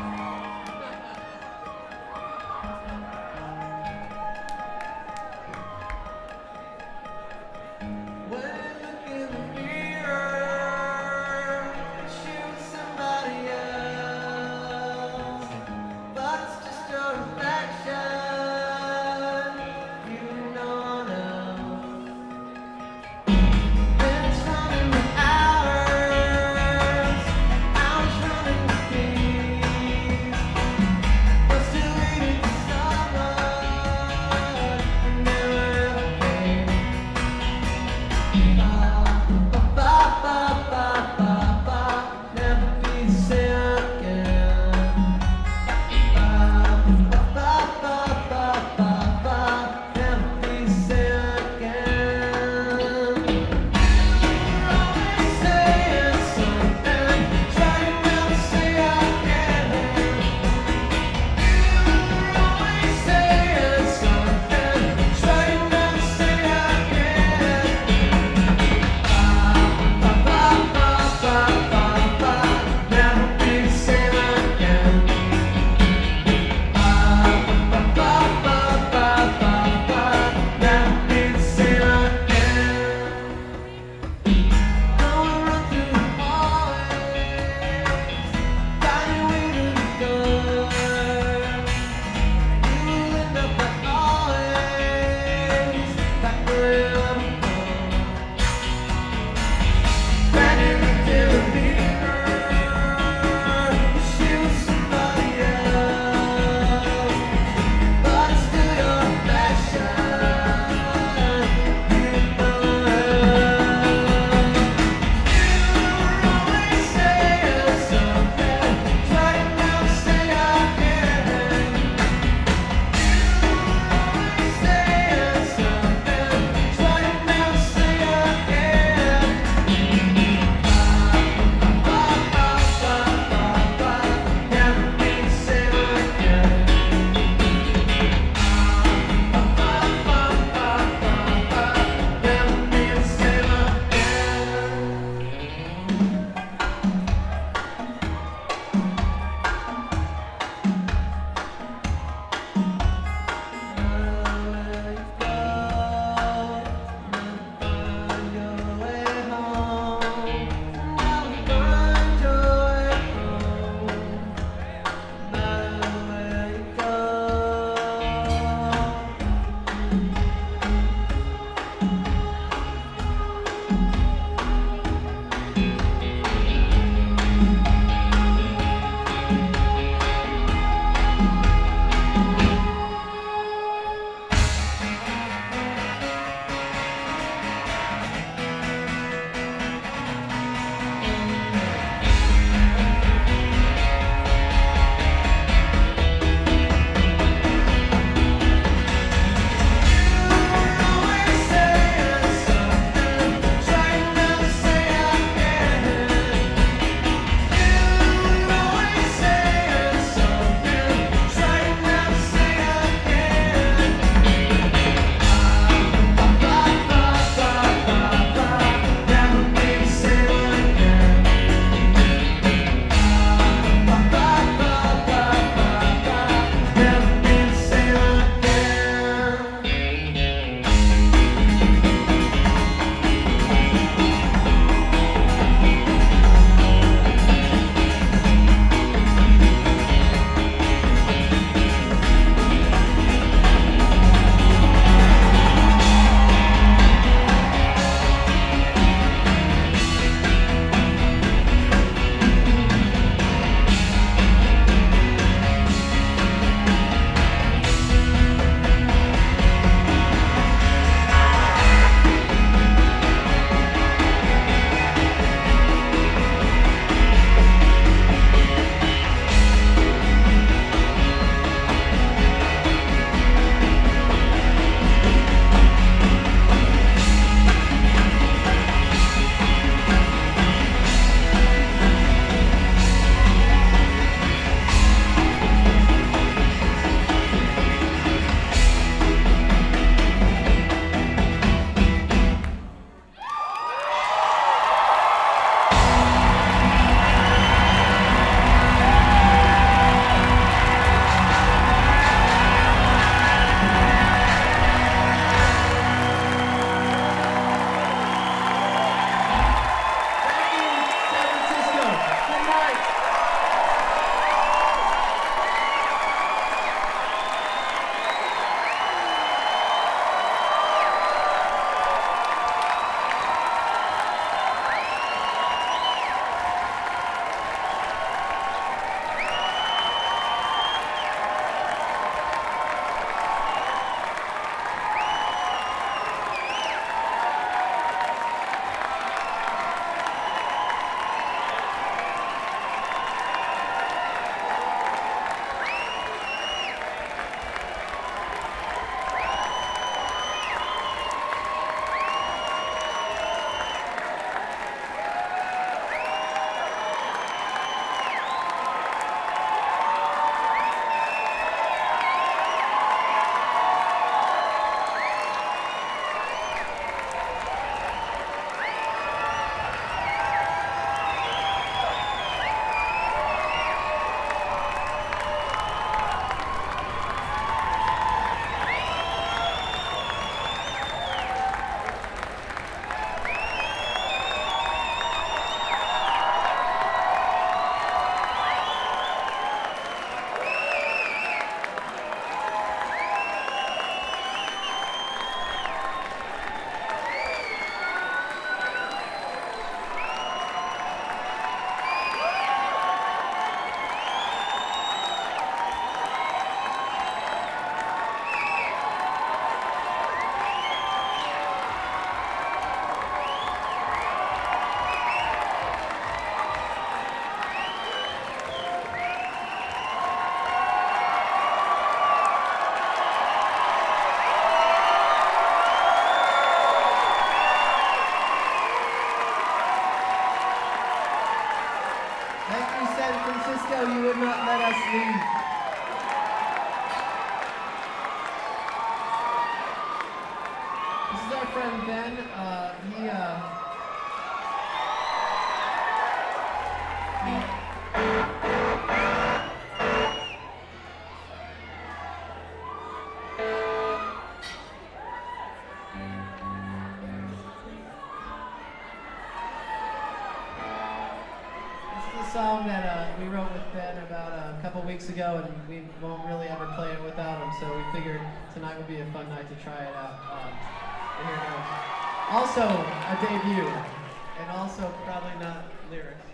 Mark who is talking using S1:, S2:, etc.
S1: Hours, This is our friend Ben. Uh, he, uh, song that uh, we wrote with Ben about couple weeks ago, and we won't really ever play it without him. So we figured tonight would be a fun night to try it out. Um. Also a debut, and also probably not lyrics.